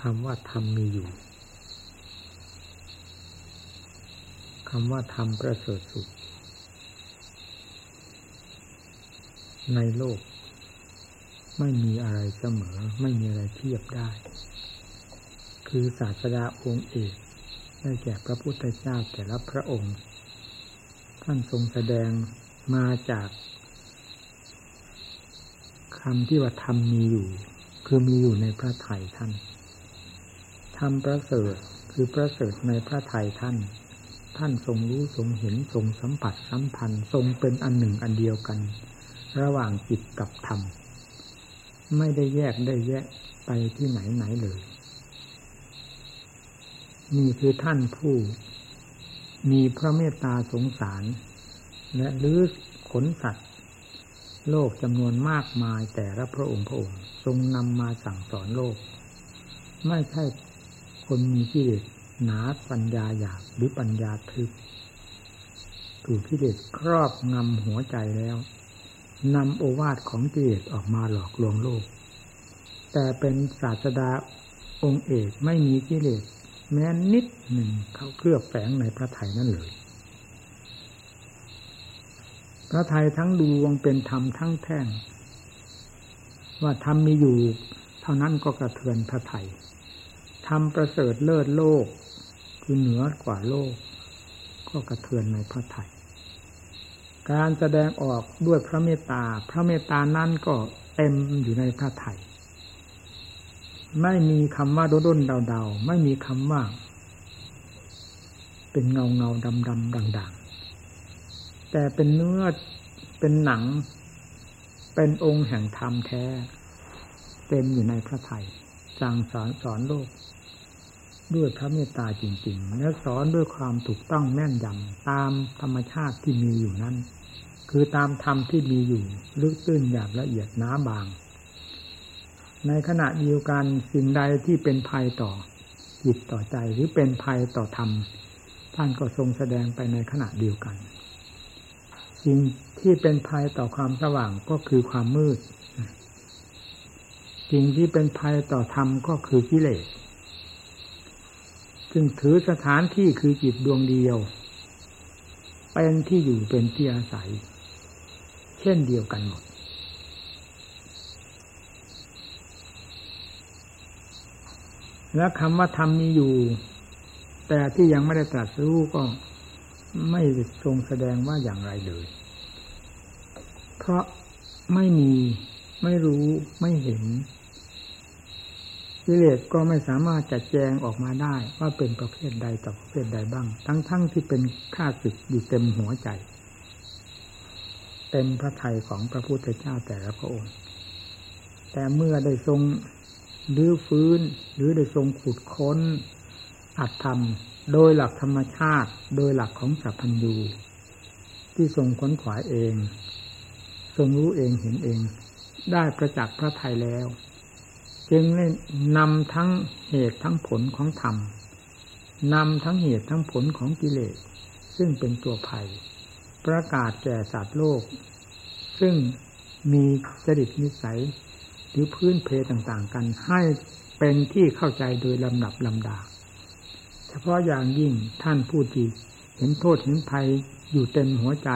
คำว่าธรรมมีอยู่คำว่าธรรมประเสริฐสุด ในโลก ไม่มีอะไรเสมอ ไม่มีอะไรเทียบได้ คือศาสดาองค์เอกได้แก่พระพุทธเจ้าแต่ละพระองค์ ท่านทรงแสดงมาจากคำที่ว่าธรรมมีอยู่ คือมีอยู่ในพระไถ่ท่าน ธรรมประเสริฐคือประเสริฐในพระไถ่ท่าน ท่านทรงรู้ทรงเห็นทรงสัมผัสสัมพันธ์ทรงเป็นอันหนึ่งอันเดียวกัน ระหว่างจิตกับธรรม ไม่ได้แยกได้แยกไปที่ไหนไหนเลยนี่คือท่านผู้ มีพระเมตตาสงสาร และลื้อขนสัตว์ โลกจำนวนมากมายแต่ละพระองค์พระองค์ ทรงนำมาสั่งสอนโลก ไม่ใช่ คนมีกิเลสหนาปัญญาหยาบหรือปัญญาทึบถูกกิเลสครอบงำหัวใจแล้วนำโอวาทของกิเลสออกมาหลอกลวงโลก แต่เป็นศาสดาองค์เอกไม่มีกิเลสแม้นิดหนึ่งเขาเคลือบแฝงในพระไทยนั่นเลย พระไทยทั้งดวงเป็นธรรมทั้งแท่ง ว่าธรรมมีอยู่ เท่านั้นก็กระเทือนพระไทย ธรรมประเสริฐเลิศโลก คือเหนือกว่าโลก ก็กระเทือนในพระไทยการแสดงออกด้วยพระเมตตา พระเมตตานั้นก็เต็มอยู่ในพระไทยไม่มีคำว่าโดดนเดาเดาไม่มีคำว่า เป็นเงาเงาดำดำด่างๆ แต่เป็นเนื้อเป็นหนัง เป็นองค์แห่งธรรมแท้ เต็มอยู่ในพระไทยจางสอนสอนโลก ด้วยพระเมตตาจริง ๆ และสอนด้วยความถูกต้องแม่นยำตามธรรมชาติที่มีอยู่นั้น คือตามธรรมที่มีอยู่ลึกตื้นหยาบละเอียดน้าบาง ในขณะเดียวกันสิ่งใดที่เป็นภัยต่อจิตต่อใจหรือเป็นภัยต่อธรรมท่านก็ทรงแสดงไปในขณะเดียวกัน สิ่งที่เป็นภัยต่อความสว่างก็คือความมืดสิ่งที่เป็นภัยต่อธรรมก็คือกิเลส จึงถือสถานที่คือจิตดวงเดียว เป็นที่อยู่เป็นที่อาศัย เช่นเดียวกันหมด และคำว่าธรรมมีอยู่ แต่ที่ยังไม่ได้ตรัสรู้ก็ไม่ทรงแสดงว่าอย่างไรเลย เพราะไม่มีไม่รู้ไม่เห็น กิเลสก็ไม่สามารถจัดแจงออกมาได้ ว่าเป็นประเภทใดต่อประเภทใดบ้าง ทั้งๆทที่เป็นข้าศึกอยู่เต็มหัวใจ เต็มพระทัยของพระพุทธเจ้าแต่ละพระองค์ แต่เมื่อได้ทรงรือฟื้น หรือได้ทรงขุดค้น อัตธรรม โดยหลักธรรมชาติ โดยหลักของสัพพัญญูที่ทรงค้นขวายเอง ทรงรู้เองเห็นเอง ได้ประจักษ์พระไทยแล้ว จึงได้นำทั้งเหตุทั้งผลของธรรมนำทั้งเหตุทั้งผลของกิเลส ซึ่งเป็นตัวภัย ประกาศแก่สัตว์โลก ซึ่งมีจริตนิสัย หรือพื้นเพต่างๆกัน ให้เป็นที่เข้าใจโดยลำดับลำดา เฉพาะอย่างยิ่งท่านผู้ที่เห็นโทษเห็นภัยอยู่เต็มหัวใจ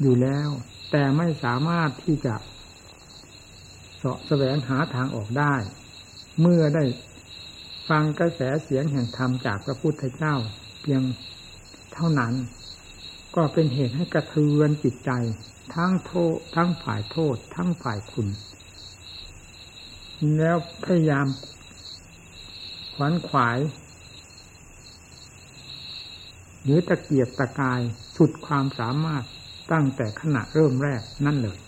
อยู่แล้ว แต่ไม่สามารถที่จะ เสาะแสวงหาทางออกได้ เมื่อได้ฟังกระแสเสียงแห่งธรรมจากพระพุทธเจ้า เพียงเท่านั้น ก็เป็นเหตุให้กระเทือนจิตใจ ทั้งโทษ ทั้งฝ่ายโทษ ทั้งฝ่ายคุณ แล้วพยายามขวนขวาย หรือตะเกียบตะกายสุดความสามารถตั้งแต่ขณะเริ่มแรกนั่นเลย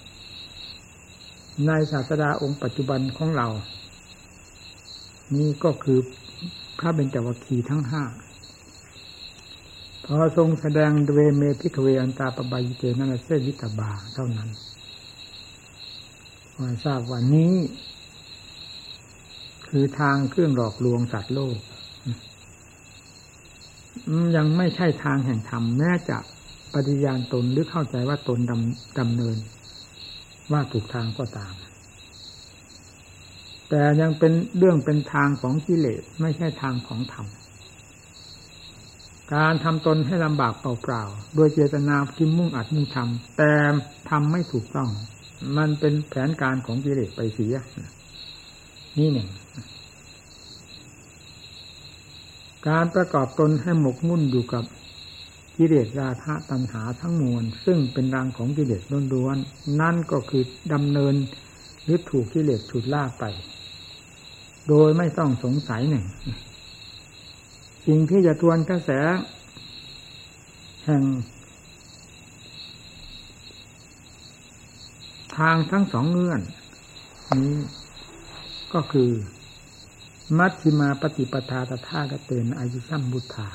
ในศาสดาองค์ปัจจุบันของเรา นี่ก็คือพระเบญจวัคคีย์ทั้งห้าพอทรงแสดงเทฺวเม ภิกฺขเว อนฺตาปพฺพชิเตน นเสวิตพฺพาเท่านั้นทราบว่านี้ คือทางเครื่องหลอกลวงสัตว์โลก ยังไม่ใช่ทางแห่งธรรมแม้จะปฏิญาณตนหรือเข้าใจว่าตนดำดำเนิน ว่าถูกทางก็ตาม แต่ยังเป็นเรื่องเป็นทางของกิเลสไม่ใช่ทางของธรรม การทำตนให้ลำบากเปล่าๆ โดยเจตนาคิมมุ่งอัดมุ่งทำแต่ทำไม่ถูกต้อง มันเป็นแผนการของกิเลสไปเสีย นี่หนึ่งการประกอบตนให้หมกมุ่นอยู่กับ กิเลสราคะตัณหาทั้งมวลซึ่งเป็นรังของกิเลสล้วนๆนั่นก็คือดำเนินหรือถูกกิเลสฉุดลากไป โดยไม่ต้องสงสัยหนึ่งสิ่งที่จะทวนกระแส แห่ง ทางทั้งสองเงื่อน นี้ก็คือ มัชฌิมาปฏิปทาตถากเตนอายุสัมบุทธา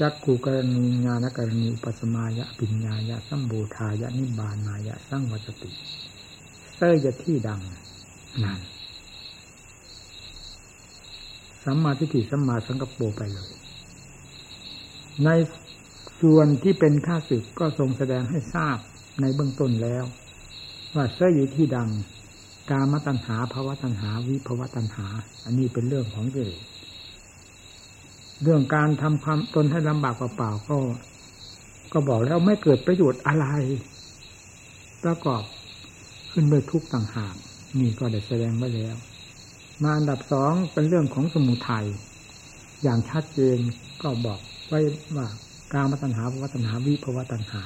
จักขูกรณีญาณกรณีอุปสมายะปิญญายะสัมบูทายะนิบานายะสังวัจติเสยะที่ดังนั่นสัมมาทิฏฐิสัมมาสังกปรไปเลย ในส่วนที่เป็นข้าศึกก็ทรงแสดงให้ทราบในเบื้องต้นแล้ว ว่าเสยอยู่ที่ดัง กามตัณหาภาวะตัณหา วิภาวะตัณหา อันนี้เป็นเรื่องของเกิเลส เรื่องการทำความตนให้ลำบากเปล่าๆก็ ก็บอกแล้วไม่เกิดประโยชน์อะไร ประกอบขึ้นด้วยทุกต่างหากนี่ก็ได้แสดงไว้แล้ว มาอันดับสองเป็นเรื่องของสมุทัยอย่างชัดเจนก็บอกไว้ว่าการมาตัญหาภวตัญหาวิภวตัญหา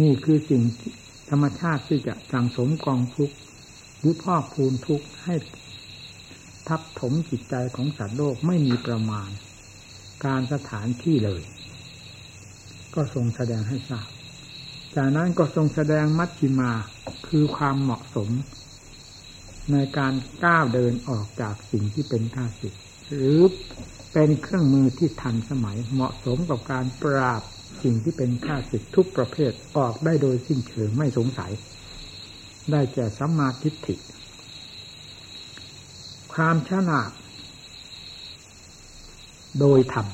นี่คือสิ่งธรรมชาติที่จะสั่งสมกองทุกข์หรือพอกพูนทุกข์ให้ ทับถมจิตใจของสัตว์โลกไม่มีประมาณ การสถานที่เลย ก็ทรงแสดงให้ทราบ จากนั้นก็ทรงแสดงมัชฌิมาคือความเหมาะสม ในการก้าวเดินออกจากสิ่งที่เป็นข้าศึกหรือเป็นเครื่องมือที่ทันสมัยเหมาะสมกับการปราบสิ่งที่เป็นข้าศึกทุกประเภทออกได้โดยสิ้นเชิงไม่สงสัย ได้แก่สัมมาทิฏฐิ ความฉลาด โดยธรรม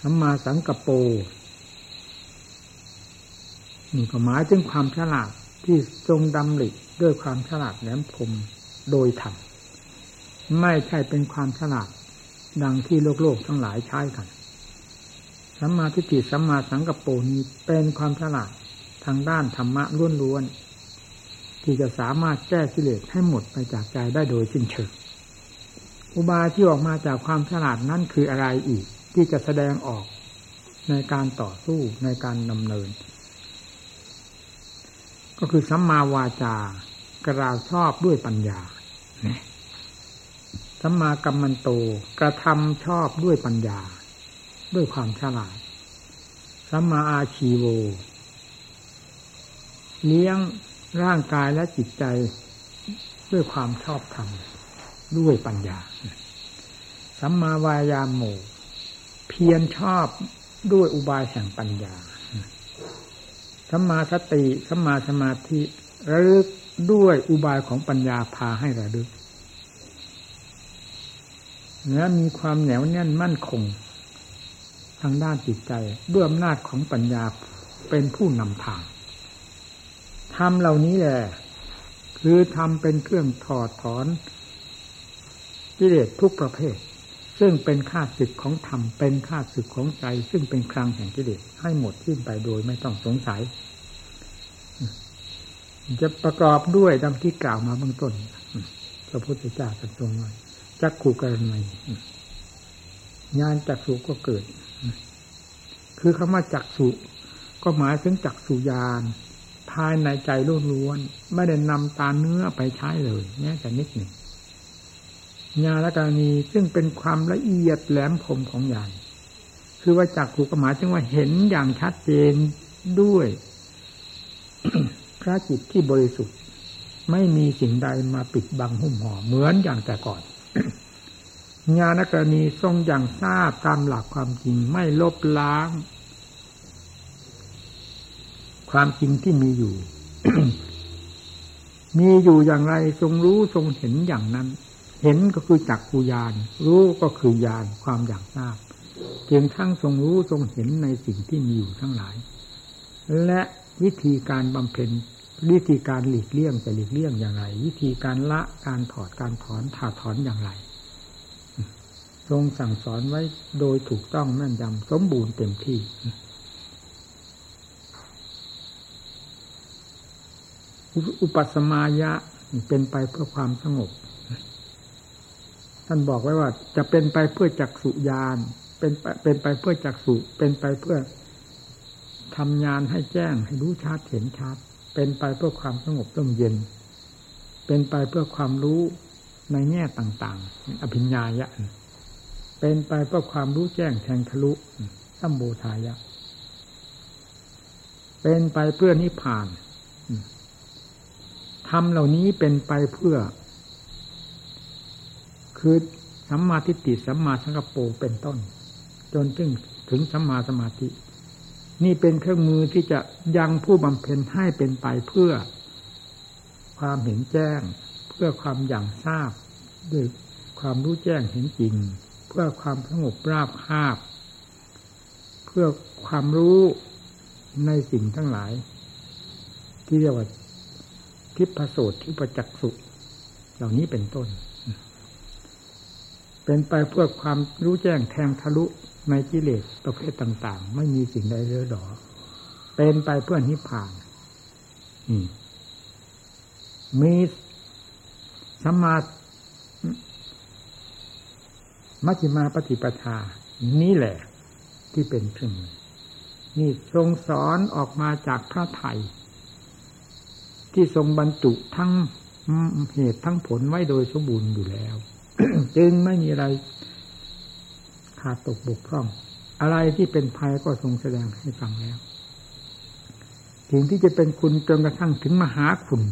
สัมมาสังกปรนี่ก็หมายถึงความฉลาดที่ทรงดำริด้วยความฉลาดแหลมคมโดยธรรมไม่ใช่เป็นความฉลาดดังที่โลกโลกทั้งหลายใช้กันสัมมาทิฏฐิสัมมาสังกปรนี้เป็นความฉลาดทางด้านธรรมะล้วน ที่จะสามารถแก้กิเลสให้หมดไปจากใจได้โดยสิ้นเชิงอุบายที่ออกมาจากความฉลาดนั่นคืออะไรอีก ที่จะแสดงออกในการต่อสู้ในการดำเนิน ก็คือสัมมาวาจากระาชอบด้วยปัญญาสัมมากัมมันโตกระทำชอบด้วยปัญญา ด้วยความฉลาดสัมมาอาชีโว เลี้ยง ร่างกายและจิตใจด้วยความชอบธรรมด้วยปัญญา สัมมาวายามโมเพียรชอบด้วยอุบายแห่งปัญญา สัมมาสติสัมมาสมาธิระลึกด้วยอุบายของปัญญาพาให้ระลึกและมีความแหนวแน่นมั่นคง ทางด้านจิตใจด้วยอำนาจของปัญญาเป็นผู้นำทาง ทำเหล่านี้แหละคือทำเป็นเครื่องถอดถอนกิเลสทุกประเภท ซึ่งเป็นค่าศึกของธรรมเป็นค่าศึกของใจ ซึ่งเป็นครังแห่งกิเลสให้หมดสิ้นไปโดยไม่ต้องสงสัย จะประกอบด้วยดังที่กล่าวมาเบื้องต้นพระพุทธเจ้าตรัสตรงว่าจักขู่กรณีงานจักสุก็เกิด คือคำว่าจักสุก็หมายถึงจักสุยาน ภายในใจล้วนๆไม่ได้นำตาเนื้อไปใช้เลยแม้แต่นิดหนึ่งญาณกรณีซึ่งเป็นความละเอียดแหลมคมของญาณคือว่าจักถูกหมายถึงว่าเห็นอย่างชัดเจนด้วย พระจิตที่บริสุทธิ์ ไม่มีสิ่งใดมาปิดบังหุ้มห่อเหมือนอย่างแต่ก่อนญาณกรณีทรงอย่างทราบตามหลักความจริงไม่ลบล้าง ความจริงที่มีอยู่ มีอยู่อย่างไรทรงรู้ทรงเห็นอย่างนั้น เห็นก็คือจักกุยาน รู้ก็คือญาณความอย่างทราบเพียงทั้งทรงรู้ทรงเห็นในสิ่งที่มีอยู่ทั้งหลาย และวิธีการบำเพ็ญวิธีการหลีกเลี่ยงจะหลีกเลี่ยงอย่างไร วิธีการละการถอดการถอนถาถอนอย่างไรทรงสั่งสอนไว้โดยถูกต้องแม่นยำสมบูรณ์เต็มที่ อุปสมายะเป็นไปเพื่อความสงบ ท่านบอกไว้ว่า จะเป็นไปเพื่อจักสุญานเป็นเป็นไปเพื่อจักสุเป็นไปเพื่อทำงานให้แจ้งให้รู้ชัดเห็นชัดเป็นไปเพื่อความสงบร่มเย็น เป็นไปเพื่อความรู้ในแง่ต่างๆ อภิญญายะ เป็นไปเพื่อความรู้แจ้งแทงทะลุสัมบูทายะ เป็นไปเพื่อนิพพาน ทำเหล่านี้เป็นไปเพื่อ คือสัมมาทิฏฐิสัมมาสังกปรเป็นต้น จนถึงถึงสัมมาสมาธิ นี่เป็นเครื่องมือที่จะยังผู้บำเพ็ญให้เป็นไปเพื่อ ความเห็นแจ้ง เพื่อความอย่างทราบด้วยความรู้แจ้งเห็นจริง เพื่อความสงบราบคาบ เพื่อความรู้ในสิ่งทั้งหลาย ที่เรียกว่า ทิพโสตทิพจักสุเหล่านี้เป็นต้น เป็นไปเพื่อความรู้แจ้งแทงทะลุในกิเลสประเภทต่าง ๆ ไม่มีสิ่งใดเลือดอเป็นไปเพื่อนิพพานมีสมามัชฌิมาปฏิปทา นี่แหละที่เป็นเครื่องมือนี่ทรงสอนออกมาจากพระไทย ที่ทรงบรรจุทั้งเหตุทั้งผลไว้โดยสมบูรณ์อยู่แล้ว จึงไม่มีอะไรขาดตกบกพร่อง อะไรที่เป็นภัยก็ทรงแสดงให้ฟังแล้วสิ่งที่จะเป็นคุณจนกระทั่งถึงมหาคุณ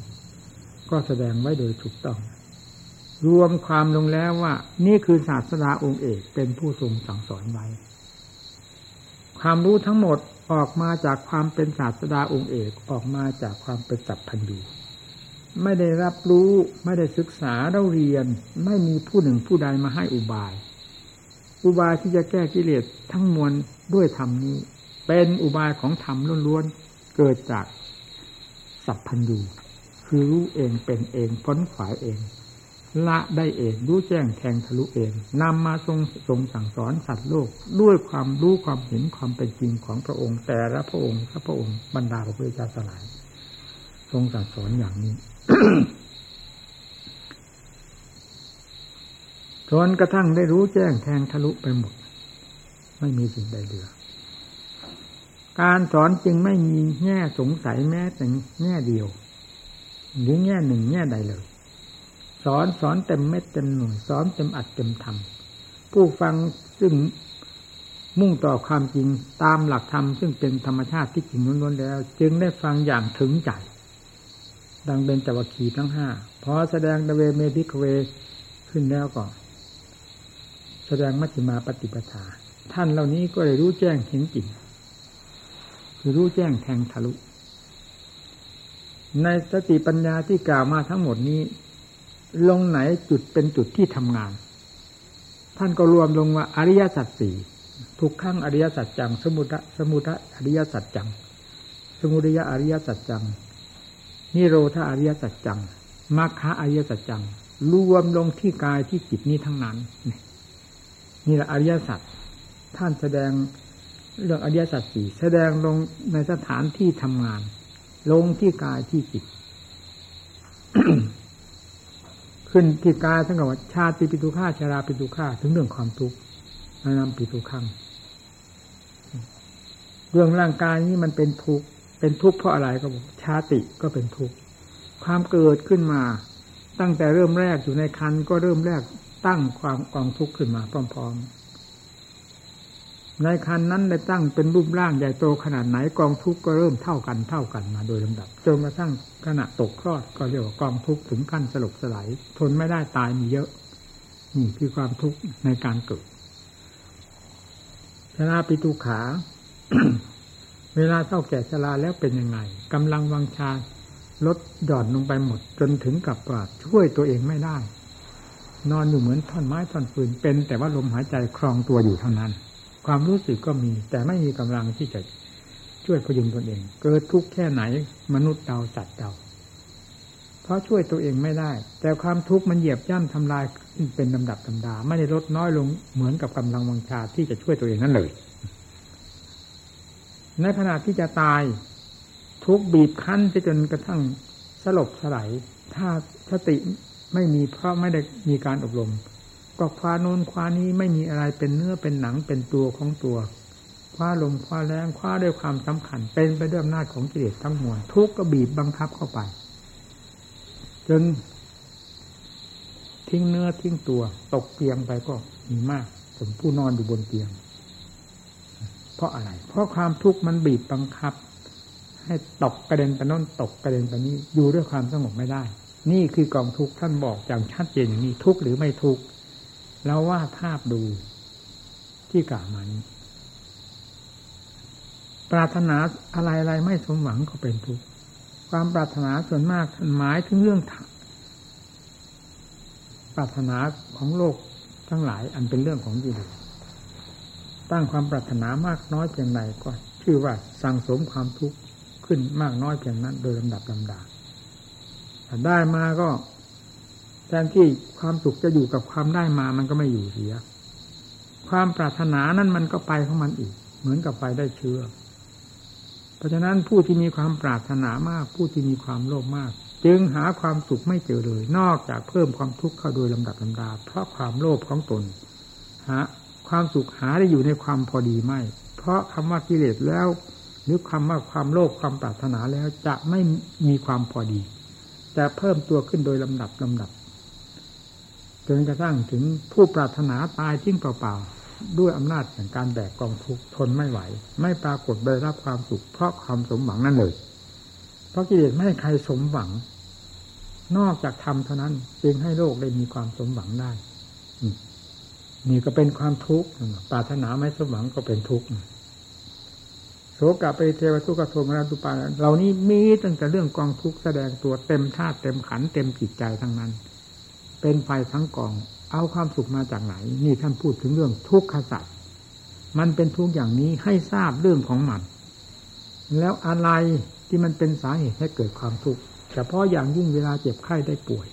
ก็แสดงไว้โดยถูกต้อง รวมความลงแล้วว่า นี่คือศาสดาองค์เอกเป็นผู้ทรงสั่งสอนไว้ ความรู้ทั้งหมดออกมาจากความเป็นศาสดาองค์เอกออกมาจากความเป็นสัพพันธ์ไม่ได้รับรู้ไม่ได้ศึกษาเราเรียน ไม่มีผู้หนึ่งผู้ใดมาให้อุบาย อุบายที่จะแก้กิเลสทั้งมวลด้วยธรรมนี้ เป็นอุบายของธรรมล้วนๆเกิดจากสัพพันธ์คือรู้เองเป็นเองพ้นขวายเอง ละได้เองรู้แจ้งแทงทะลุเองนำมาทรงทรงสั่งสอนสัตว์โลกด้วยความรู้ความเห็นความเป็นจริงของพระองค์ แต่ละพระองค์พระองค์บรรดาพระพุทธเจ้าสลาย ทรงสั่งสอนอย่างนี้จนกระทั่งได้รู้แจ้งแทงทะลุไปหมด ไม่มีสิ่งใดเหลือ การสอนจึงไม่มีแง่สงสัยแม้แต่แง่เดียว หรือแง่หนึ่งแง่ใดเลย สอนสอนเต็มเม็ดเต็มหน่วยสอนเต็มอัดเต็มทำผู้ฟังซึ่งมุ่งต่อความจริงตามหลักธรรมซึ่งเป็นธรรมชาติที่จริงล้วนๆแล้ว จึงได้ฟังอย่างถึงใจ ดังเป็นจวัคีทั้งห้าพอแสดงดเวเมพิกเวขึ้นแล้วก็ แสดงมัชฌิมาปฏิปทา ท่านเหล่านี้ก็ได้รู้แจ้งเห็นจริงคือรู้แจ้งแทงทะลุ ในสติปัญญาที่กล่าวมาทั้งหมดนี้ ลงไหนจุดเป็นจุดที่ทำงาน ท่านก็รวมลงว่าอริยสัจสี่ทุกขั้งอริยสัจจัง สมุทะสมุทะอริยสัจจัง สมุทัยอริยสัจจังนิโรธาอริยสัจจังมรรคอริยสัจจัง รวมลงที่กายที่จิตนี้ทั้งนั้น นี่แหละอริยสัจท่านแสดงเรื่องอริยสัจสี่แสดงลงในสถานที่ทำงาน ลงที่กายที่จิต ขึ้นที่กายทั้งกับว่าชาติปิตุฆาชาราปิตุฆาถึงเรื่องความทุกข์นำปิตุขังเรื่องร่างกายนี้มันเป็นทุกข์เป็นทุกข์เพราะอะไรก็บอกชาติก็เป็นทุกข์ความเกิดขึ้นมา ตั้งแต่เริ่มแรกอยู่ในคันก็เริ่มแรกตั้งความกองทุกข์ขึ้นมาพร้อม ๆ ในคันนั้นได้ตั้งเป็นรูปร่างใหญ่โตขนาดไหนกองทุกข์ก็เริ่มเท่ากันเท่ากันมาโดยลำดับจนกระทั่งขณะตกคลอดก็เรียกว่ากองทุกข์ถึงขั้นสลบสลายทนไม่ได้ตายมีเยอะนี่คือความทุกข์ในการเกิดชราปิตุขา เวลาเท่าแก่ชราแล้วเป็นยังไงกำลังวังชาลดหย่อนลงไปหมด จนถึงกับปราดช่วยตัวเองไม่ได้ นอนอยู่เหมือนท่อนไม้ท่อนฟืนเป็น แต่ว่าลมหายใจครองตัวอยู่เท่านั้น ความรู้สึกก็มี แต่ไม่มีกำลังที่จะช่วยพยุงตนเอง เกิดทุกข์แค่ไหน มนุษย์เราสัตว์เราเพราะช่วยตัวเองไม่ได้ แต่ความทุกข์มันเหยียบย่ำทำลายเป็นลำดับลำดา ไม่ได้ลดน้อยลงเหมือนกับกำลังวังชาที่จะช่วยตัวเองนั่นเลย ในขณะที่จะตาย ทุกบีบคั้นจนกระทั่งสลบสลายถ้าสติไม่มีเพราะไม่ได้มีการอบรม ก็คว้าโน้นคว้านี้ไม่มีอะไรเป็นเนื้อเป็นหนังเป็นตัวของตัว คว้าลมคว้าแรงคว้าด้วยความสำคัญ เป็นไปด้วยอำนาจของกิเลสทั้งมวลทุกก็บีบบังคับเข้าไป จนทิ้งเนื้อทิ้งตัว ตกเตียงไปก็มีมากผมผู้นอนอยู่บนเตียง เพราะอะไร เพราะความทุกข์มันบีบบังคับ ให้ตกกระเด็นไปโน้นตกกระเด็นไปนี้อยู่ด้วยความสงบไม่ได้ นี่คือกองทุกข์ท่านบอกอย่างชัดเจนอย่างนี้ทุกข์หรือไม่ทุกข์ เราว่าภาพดูที่กล่าวมานี้ ปรารถนาอะไรอะไรไม่สมหวังก็เป็นทุกข์ความปรารถนาส่วนมากท่านหมายถึงเรื่องปรารถนาของโลกทั้งหลายอันเป็นเรื่องของจิตตั้งความปรารถนามากน้อยเพียงไรก็ชื่อว่าสั่งสมความทุกข์ขึ้นมากน้อยเพียงนั้น โดยลำดับลำดาถ้าได้มาก็ แทนที่ความสุขจะอยู่กับความได้มามันก็ไม่อยู่เสีย ความปรารถนานั้นมันก็ไปของมันอีก เหมือนกับไปได้เชื้อ เพราะฉะนั้นผู้ที่มีความปรารถนามาก ผู้ที่มีความโลภมาก จึงหาความสุขไม่เจอเลย นอกจากเพิ่มความทุกข์เข้าโดยลำดับลำดา เพราะความโลภของตนหาความสุขหาได้อยู่ในความพอดีไม่ เพราะคำว่ากิเลสแล้ว หรือคำว่าความโลภความปรารถนาแล้วจะไม่มีความพอดี แต่เพิ่มตัวขึ้นโดยลำดับลำดับ จนกระทั่งถึงผู้ปรารถนาตายทิ้งเปล่าๆด้วยอำนาจแห่งการแบกกองทุกข์ทนไม่ไหว ไม่ปรากฏได้รับความสุขเพราะความสมหวังนั่นเลยเพราะกิเลสไม่ให้ใครสมหวัง นอกจากทำเท่านั้นจึงให้โลกได้มีความสมหวังได้นี่ก็เป็นความทุกข์ปรารถนาไม่สมหวังก็เป็นทุกข์โสกะไปเทวทุกขโทมราตุปาเหล่านี้มีตั้งแต่เรื่องกองทุกข์แสดงตัวเต็มธาตุเต็มขันเต็มจิตใจทั้งนั้น เป็นไฟทั้งกอง เอาความสุขมาจากไหน นี่ท่านพูดถึงเรื่องทุกขสัตว์มันเป็นทุกอย่างนี้ให้ทราบเรื่องของมัน แล้วอะไรที่มันเป็นสาเหตุให้เกิดความทุกข์เฉพาะอย่างยิ่งเวลาเจ็บไข้ได้ป่วย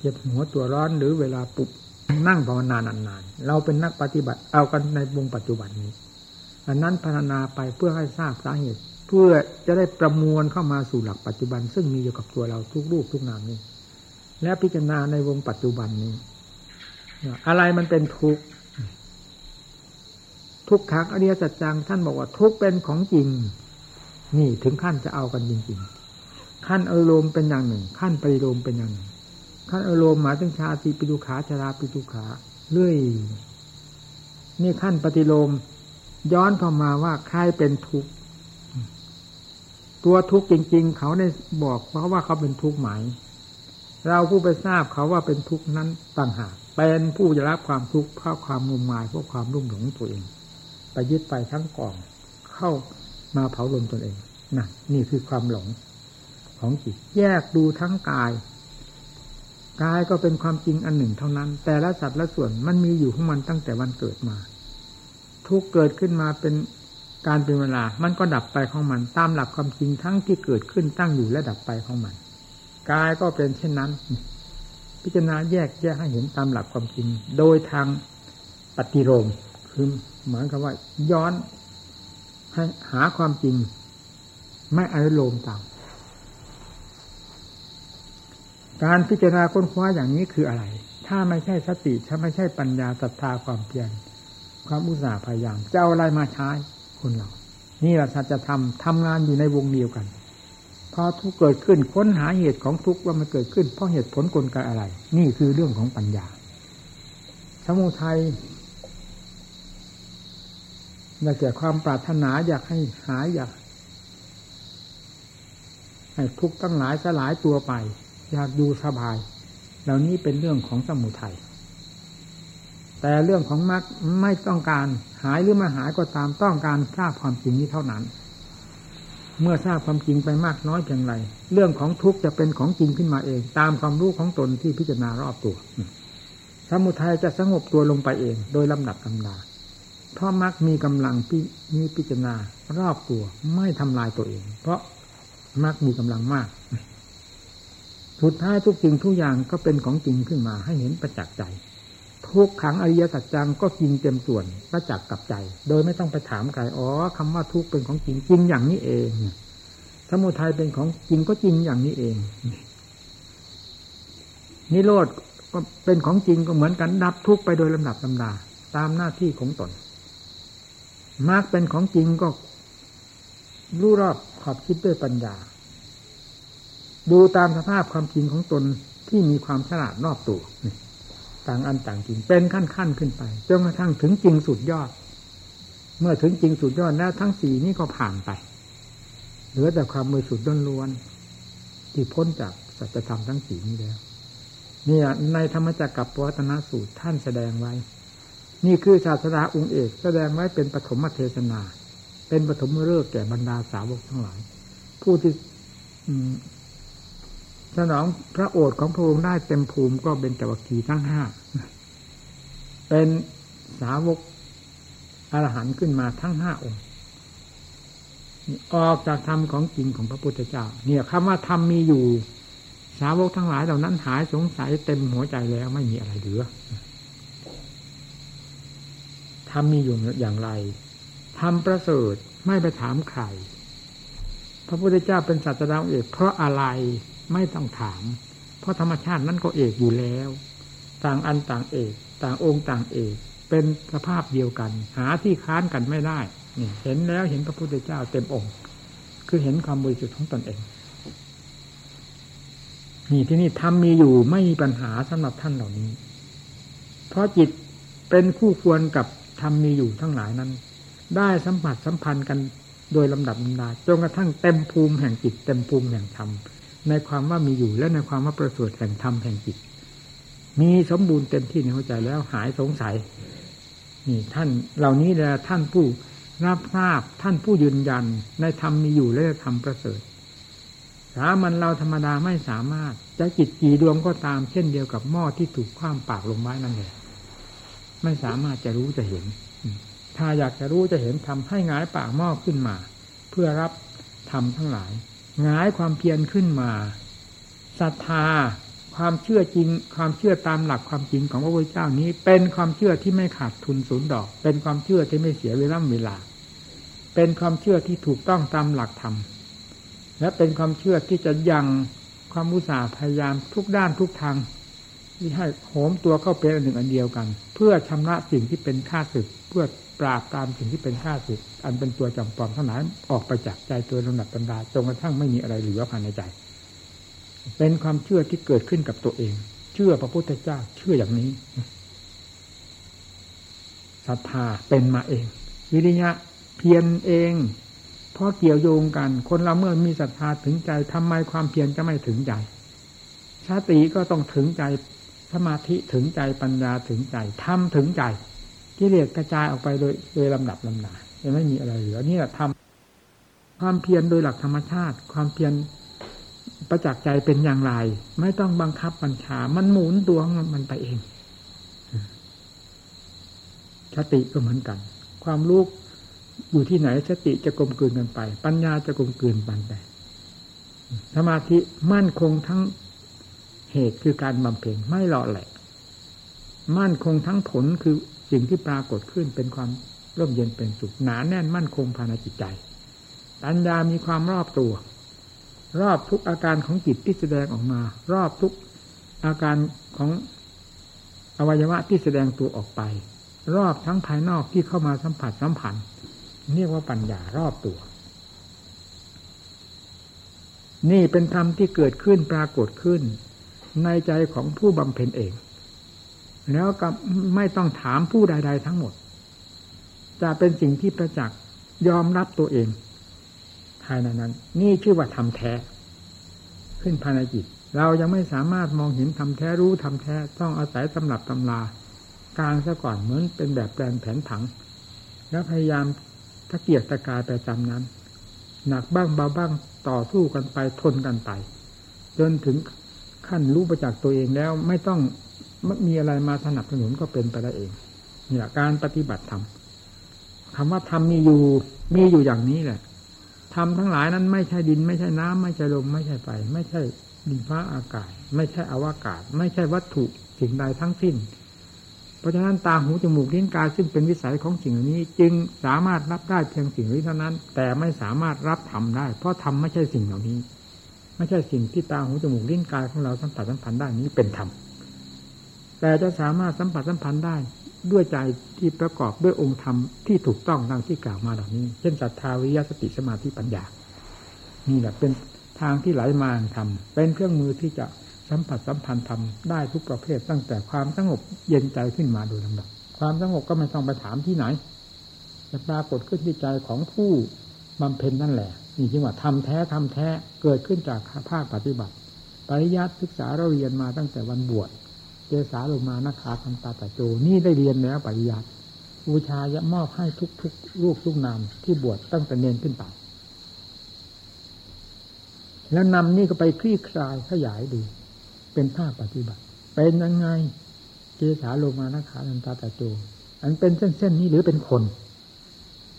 เจ็บหัวตัวร้อนหรือเวลาปุบนั่งภาวนานานๆเราเป็นนักปฏิบัติเอากันในวงปัจจุบันนี้อันนั้นพัฒนาไปเพื่อให้ทราบสาเหตุ เพื่อจะได้ประมวลเข้ามาสู่หลักปัจจุบัน ซึ่งมีอยู่กับตัวเราทุกรูปทุกนามนี้ และพิจารณาในวงปัจจุบันนี้ อะไรมันเป็นทุกข์ทุกขังอริยสัจจังท่านบอกว่าทุกเป็นของจริง นี่ถึงขั้นจะเอากันจริงๆขั้นอารมณ์เป็นอย่างหนึ่ง ขั้นปริโลมเป็นอย่างหนึ่งขั้นอารมณ์หมายถึงชาติปิดุขาชราปิดุขาเรื่อยนี่ขั้นปฏิโลมย้อนเข้ามาว่าใครเป็นทุกข์ตัวทุกข์จริง ๆ เขาได้บอกเพราะว่าเขาเป็นทุกข์หมาย เราผู้ไปทราบเขาว่าเป็นทุกข์นั้นต่างหากเป็นผู้จะรับความทุกข์เพราะความงมงายเพราะความรุ่มหลงตัวเอง ไปยึดไปทั้งกอง เข้ามาเผาลมตนเองนะนี่คือความหลงของจิตแยกดูทั้งกายกายก็เป็นความจริงอันหนึ่งเท่านั้น แต่ละสัตว์ละส่วนมันมีอยู่ของมันตั้งแต่วันเกิดมา ทุกเกิดขึ้นมาเป็นการเป็นเวลา มันก็ดับไปของมันตามหลักความจริงทั้งที่เกิดขึ้นตั้งอยู่และดับไปของมัน กายก็เป็นเช่นนั้น พิจารณาแยกแยกให้เห็นตามหลักความจริง โดยทางปฏิโลมคือเหมือนกับว่า ย้อนให้หาความจริง ไม่อนุโลมตามการพิจารณาค้นคว้าอย่างนี้คืออะไร ถ้าไม่ใช่สติถ้าไม่ใช่ปัญญาศรัทธาความเพียรความอุตสาห์พยายามจะเอาอะไรมาใช้คนเรา นี่แหละสัจธรรมทำงานอยู่ในวงเดียวกัน พอทุกเกิดขึ้นค้นหาเหตุของทุกว่ามันเกิดขึ้น เพราะเหตุผลกลไกอะไร นี่คือเรื่องของปัญญาสมุทัยได้แก่ความปรารถนาอยากให้หายอยากให้ทุกตั้งหลายสลายตัวไป อยากอยู่สบาย เหล่านี้เป็นเรื่องของสมุทัยแต่เรื่องของมรรคไม่ต้องการหายหรือมาหายก็ตามต้องการทราบความจริงนี้เท่านั้น เมื่อทราบความจริงไปมากน้อยเพียงไรเรื่องของทุกข์จะเป็นของจริงขึ้นมาเอง ตามความรู้ของตนที่พิจารณารอบตัวสมุทัยจะสงบตัวลงไปเอง โดยลำดับลำดาเพราะมักมีกำลังมีพิจารณารอบตัวไม่ทำลายตัวเอง เพราะมักมีกำลังมาก สุดท้ายทุกสิ่งทุกอย่างก็เป็นของจริงขึ้นมาให้เห็นประจักษ์ใจ ทุกขังอริยสัจจังก็จริงเต็มส่วนประจักษ์กับใจ โดยไม่ต้องไปถามใครอ๋อคำว่าทุกเป็นของจริงจริงอย่างนี้เองสมุทัยเป็นของจริงก็จริงอย่างนี้เองนิโรธก็เป็นของจริงก็เหมือนกันดับทุกไปโดยลำดับลำดา ตามหน้าที่ของตนมรรคเป็นของจริงก็รู้รอบขอบคิดด้วยปัญญา ดูตามสภาพความจริงของตนที่มีความฉลาดรอบตัว ต่างอันต่างจริงเป็นขั้นขั้นขึ้นไปจนกระทั่งถึงจริงสุดยอด เมื่อถึงจริงสุดยอดแล้วทั้งสี่นี้ก็ผ่านไปเหลือแต่ความมือสุดล้วนที่พ้นจากสัจธรรมทั้งสี่นี้แล้วเนี่ยในธรรมจักรกับวัฒนสูตรท่านแสดงไว้ นี่คือศาสดาองค์เอกแสดงไว้เป็นปฐมเทศนา เป็นปฐมฤกษ์แก่บรรดาสาวกทั้งหลาย ผู้ที่ สนองพระโอษฐ์ของพระองค์ได้เต็มภูมิก็เป็นจวัคคีทั้งห้าเป็นสาวกอรหันต์ขึ้นมาทั้งห้าองค์ออกจากธรรมของจริงของพระพุทธเจ้า เนี่ยคำว่าธรรมมีอยู่ สาวกทั้งหลายเหล่านั้นหายสงสัยเต็มหัวใจแล้วไม่มีอะไรเหลือทำมีอยู่อย่างไรทำประเสริฐไม่ไปถามใครพระพุทธเจ้าเป็นศาสดาเอกเพราะอะไร ไม่ต้องถาม เพราะธรรมชาตินั้นก็เอกอยู่แล้ว ต่างอันต่างเอก ต่างองค์ต่างเอก เป็นสภาพเดียวกัน หาที่ค้านกันไม่ได้เห็นแล้วเห็นพระพุทธเจ้าเต็มองค์ คือเห็นความบริสุทธิ์ของตนเอง นี่ที่นี่ทำมีอยู่ไม่มีปัญหาสำหรับท่านเหล่านี้ เพราะจิตเป็นคู่ควรกับทำมีอยู่ทั้งหลายนั้น ได้สัมผัสสัมพันธ์กันโดยลำดับลำดาจนกระทั่งเต็มภูมิแห่งจิตเต็มภูมิแห่งธรรม ในความว่ามีอยู่และในความว่าประเสริฐแห่งธรรมแห่งจิต มีสมบูรณ์เต็มที่ในหัวใจแล้วหายสงสัย นี่ท่านเหล่านี้แหละท่านผู้รับทราบท่านผู้ยืนยัน ในธรรมมีอยู่และธรรมประเสริฐสามันเราธรรมดาไม่สามารถ จะจิตกี่ดวงก็ตามเช่นเดียวกับหม้อที่ถูกคว่ำปากลงไว้นั่นเองไม่สามารถจะรู้จะเห็น ถ้าอยากจะรู้จะเห็นทำให้งายปากหม้อขึ้นมา เพื่อรับทำทั้งหลาย หงายความเพียรขึ้นมาศรัทธาความเชื่อจริง ความเชื่อตามหลักความจริงของพระพุทธเจ้านี้ เป็นความเชื่อที่ไม่ขาดทุนศูนย์ดอก เป็นความเชื่อที่ไม่เสียเวลาเวลา เป็นความเชื่อที่ถูกต้องตามหลักธรรมและเป็นความเชื่อที่จะยังความมุสาพยายามทุกด้านทุกทางที่ให้โหมตัวเข้าเป็นอันหนึ่งอันเดียวกัน เพื่อชำระสิ่งที่เป็นข้าศึกเพื่อ ปราบตามสิ่งที่เป็นข้าศึกอันเป็นตัวจำปอมทั้งหลายออกไปจากใจตัวลำดับตำราจนกระทั่งไม่มีอะไรเหลือภายในใจ เป็นความเชื่อที่เกิดขึ้นกับตัวเอง เชื่อพระพุทธเจ้าเชื่ออย่างนี้ศรัทธาเป็นมาเอง วิริยะเพียรเองเพราะเกี่ยวโยงกัน คนเราเมื่อมีศรัทธาถึงใจทำไมความเพียรจะไม่ถึงใจชาติก็ต้องถึงใจสมาธิถึงใจปัญญาถึงใจทำถึงใจ กิเลสกระจายออกไปโดยโดยลำดับลำดาจะไม่มีอะไรเหลือนี่แหละทำความเพียรโดยหลักธรรมชาติ ความเพียรประจักษ์ใจเป็นอย่างไร ไม่ต้องบังคับบัญชา มันหมุนตัวมันไปเองสติก็เหมือนกัน ความรู้อยู่ที่ไหนสติจะกลมกลืนกันไป ปัญญาจะกลมกลืนปันไปสมาธิมั่นคงทั้งเหตุคือการบำเพ็ญไม่หล่อแหละ มั่นคงทั้งผลคือ สิ่งที่ปรากฏขึ้นเป็นความร่มเย็นเป็นสุขหนาแน่นมั่นคงภายในจิตใจปัญญามีความรอบตัว รอบทุกอาการของจิตที่แสดงออกมา รอบทุกอาการของอวัยวะที่แสดงตัวออกไป รอบทั้งภายนอกที่เข้ามาสัมผัสสัมพันธ์เรียกว่าปัญญารอบตัว นี่เป็นธรรมที่เกิดขึ้นปรากฏขึ้น ในใจของผู้บำเพ็ญเอง แล้วก็ไม่ต้องถามผู้ใด ๆ ทั้งหมด จะเป็นสิ่งที่ประจักษ์ยอมรับตัวเองภายในนั้น นี่ชื่อว่าทำแท้ ขึ้นภายในจิต เรายังไม่สามารถมองเห็นทำแท้รู้ทำแท้ต้องอาศัยตำรับตำลากลางซะก่อนเหมือนเป็นแบบแปลนแผนผัง แล้วพยายามถ้าเกียรตะกายไปจำนั้น หนักบ้างเบาบ้างต่อสู้กันไปทนกันไปจนถึงขั้นรู้ประจักษ์ตัวเองแล้วไม่ต้อง มีอะไรมาสนับสนุนก็เป็นไปได้เอง เนี่ยการปฏิบัติธรรมคำว่าธรรมมีอยู่มีอยู่อย่างนี้แหละธรรมทั้งหลายนั้นไม่ใช่ดิน ไม่ใช่น้ำไม่ใช่ลมไม่ใช่ไฟไม่ใช่ดินฟ้าอากาศ ไม่ใช่อวกาศ ไม่ใช่วัตถุสิ่งใดทั้งสิ้น เพราะฉะนั้นตาหูจมูกลิ้นกายซึ่งเป็นวิสัยของสิ่งนี้ จึงสามารถรับได้เพียงสิ่งนี้เท่านั้น แต่ไม่สามารถรับธรรมได้ เพราะธรรมไม่ใช่สิ่งเหล่านี้ ไม่ใช่สิ่งที่ตาหูจมูกลิ้นกายของเราสัมผัสสัมพันธ์ได้นี้เป็นธรรม แต่จะสามารถสัมผัสสัมพันธ์ได้ ด้วยใจที่ประกอบด้วยองค์ธรรมที่ถูกต้องดังที่กล่าวมาเหล่านี้ เช่นศรัทธาวิยสติสมาธิปัญญา นี่แหละเป็นทางที่ไหลมาทำเป็นเครื่องมือที่จะสัมผัสสัมพันธ์ทำได้ทุกประเภทตั้งแต่ความสงบเย็นใจขึ้นมาโดยลำดับความสงบก็ไม่ต้องไปถามที่ไหนจะปรากฏขึ้นที่ใจของผู้บำเพ็ญนั่นแหละนี่จึงว่าทำแท้ทำแท้เกิดขึ้นจากภาคปฏิบัติปริยัติศึกษาเราเรียนมาตั้งแต่วันบวช เจสาลงมานาคาคันตาตะโจนี่ได้เรียนแล้วปริยัติบูชายะมอบให้ทุกทุกรูปทุกนามที่บวชตั้งแต่เนนขึ้นไป แล้วนำนี่ก็ไปคลี่คลายขยายดู เป็นภาคปฏิบัติ เป็นยังไงเจสาโลมานาคาคันตาตะโจอันเป็นเส้นเส้นนี้หรือเป็นคน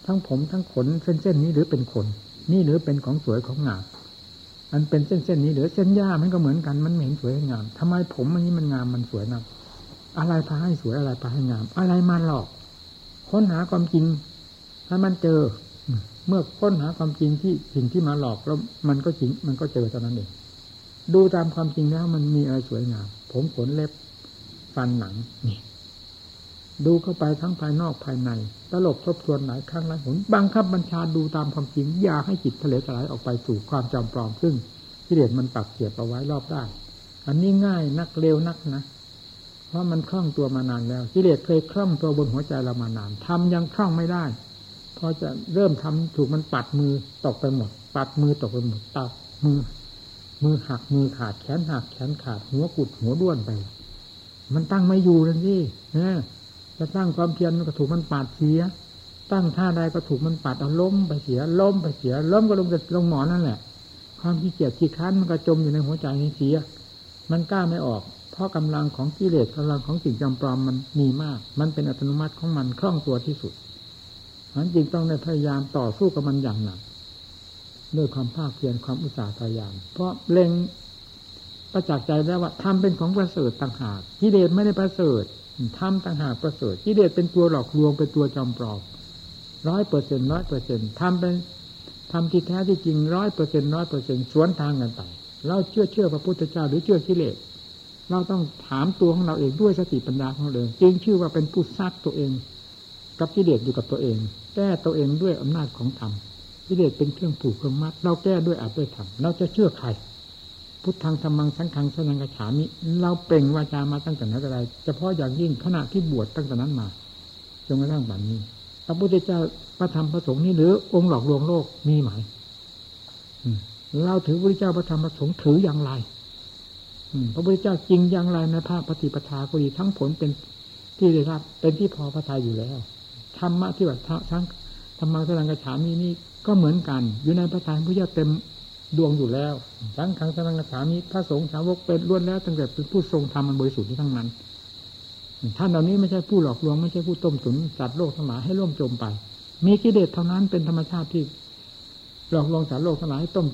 ทั้งผมทั้งขนเส้นเส้นนี้หรือเป็นคน นี่หรือเป็นของสวยของงาม อันเป็นเส้นเส้นนี้หรือเส้นหญ้ามันก็เหมือนกันมันเหม็นสวยงามทำไมผมอันนี้มันงามมันสวยนะอะไรพาให้สวยอะไรพาให้งาม อะไรมาหลอก ค้นหาความจริงถ้มันเจอ เมื่อค้นหาความจริงที่สิ่งที่มาหลอกแล้วมันก็จริง มันก็เจอเท่านั้นเองดูตามความจริงแล้วมันมีอะไรสวยงาม ผมขนเล็บฟันหนังนี่ ดูเข้าไปทั้งภายนอกภายใน ตลบทบทวนหลายครั้งหลายหนบังคับบัญชาดูตามความจริง อย่าให้จิตทะเลสลายออกไปสู่ความจำปลอมซึ่งกิเลสมันปักเสียบเอาไว้รอบด้านอันนี้ง่ายนักเร็วนักนะเพราะมันคล่องตัวมานานแล้วกิเลสเคยคล่องตัวบนหัวใจเรามานานทำยังคล่องไม่ได้พอจะเริ่มทำถูกมันปัดมือตกไปหมด ปัดมือตกไปหมดตัดมือ มือหักมือขาดแขนหักแขนขาดหัวกุดหัวด้วนไป มันตั้งไม่อยู่เลยสิเนี่ย จะตั้งความเพียรก็ถูกมันปาดเสีย ตั้งท่าใดก็ถูกมันปาดเอาล้มไปเสียล้มไปเสียล้มก็ลงจะลงหมอนั่นแหละ ความขี้เกียจขี้ค้านมันก็จมอยู่ในหัวใจนี้เสีย มันกล้าไม่ออก เพราะกำลังของกิเลสกำลังของสิ่งจำปลอมมันมีมาก มันเป็นอัตโนมัติของมันคล่องตัวที่สุดนั้นจริงต้องในพยายามต่อสู้กับมันอย่างหนักด้วยความภาคเพียรความอุตสาห์พยายาม เพราะเล็งประจักษ์ใจแล้วว่าทำเป็นของประเสริฐต่างหากกิเลสไม่ได้ประเสริฐ ทำต่างหากประเสริฐกิเลสเป็นตัวหลอกลวงเป็นตัวจอมปลอมร้อยเปอร์เซ็นร้อยเปอร์เซ็นทำเป็นทำที่แท้ที่จริงร้อยเปอร์เซ็นร้อยเปอร์เซ็นสวนทางกันไปเราเชื่อเชื่อพระพุทธเจ้าหรือเชื่อกิเลสเราต้องถามตัวของเราเองด้วยสติปัญญาของเราเองจึงชื่อว่าเป็นผู้ซักตัวเอง กับกิเลสอยู่กับตัวเอง แก้ตัวเองด้วยอำนาจของธรรมกิเลสเป็นเครื่องผูกเครื่องมัด เราแก้ด้วยอาจด้วยธรรมเราจะเชื่อใคร พุทธังธรรมังสังฆังสนังกระฉามิเราเปล่งวาจามาตั้งแต่นั้นอะไรเฉพาะอย่างยิ่งขณะที่บวชตั้งแต่นั้นมาจนกระทั่งบัดนี้พระพุทธเจ้าพระธรรมพระสงฆ์นี่หรือองค์หลอกลวงโลกมีไหมเราถือพระพุทธเจ้าพระธรรมพระสงฆ์ถืออย่างไรพระพุทธเจ้าจริงอย่างไรในภาคปฏิปทาก็ดีทั้งผลเป็นที่ได้รับเป็นที่พอพระทัยอยู่แล้วธรรมะที่ว่าทั้งธรรมะสนังกระฉามีนี่ก็เหมือนกัน อยู่ในพระทัยพระเจ้าเต็ม ดวงอยู่แล้วสังขังสนังสามีพระสงฆ์สาวกเป็นล้วนแล้วตั้งแต่เป็นผู้ทรงธรรมมันบริสุทธิ์ที่ทั้งนั้น ท่านเหล่านี้ไม่ใช่ผู้หลอกลวงไม่ใช่ผู้ต้มตุ๋นสัตว์โลกทั้งหลายให้ล่มจมไป มีกิเลสเท่านั้นเป็นธรรมชาติที่หลอกลวงสัตว์โลกทั้งหลายให้ต้ม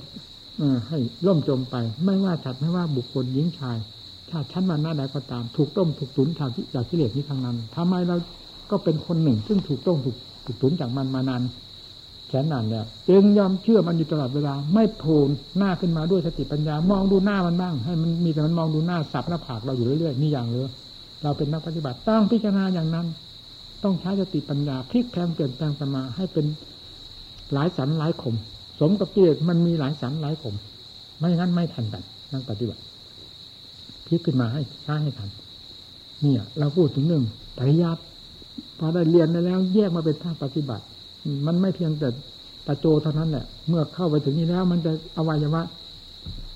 ให้ล่มจมไป ไม่ว่าสัตว์ไม่ว่าบุคคลหญิงชายชาติชั้นวันหน้าใดก็ตาม ถูกต้มถูกตุ๋นทางจากกิเลสนี้ทั้งนั้นทำไมเราก็เป็นคนหนึ่ง ซึ่งถูกต้มถูกตุ๋นจากมันมานาน แค่นั้นเนี่ยจึงยอมเชื่อมันอยู่ตลอดเวลา ไม่โผล่หน้าขึ้นมาด้วยสติปัญญามองดูหน้ามันบ้าง ให้มันมีแต่มันมองดูหน้าสับหน้าผากเราอยู่เรื่อยๆนี่อย่างเลยเราเป็นนักปฏิบัติต้องพิจารณาอย่างนั้น ต้องใช้สติปัญญาพลิกแปลงเปลี่ยนแปลงสมาให้เป็นหลายสันหลายขม สมกับกิเลสมันมีหลายสันหลายขม ไม่งั้นไม่ทันกันนั่งปฏิบัติพลิกขึ้นมาให้ช้าให้ทันเนี่ย เราพูดถึงหนึ่งปริยัติพอได้เรียนแล้ว แยกมาเป็นภาคปฏิบัติ มันไม่เพียงแต่ตะโจเท่านั้นแหละ เมื่อเข้าไปถึงนี้แล้ว มันจะอวัยวะ